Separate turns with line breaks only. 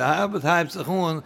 Der Arbeit heibt sich un,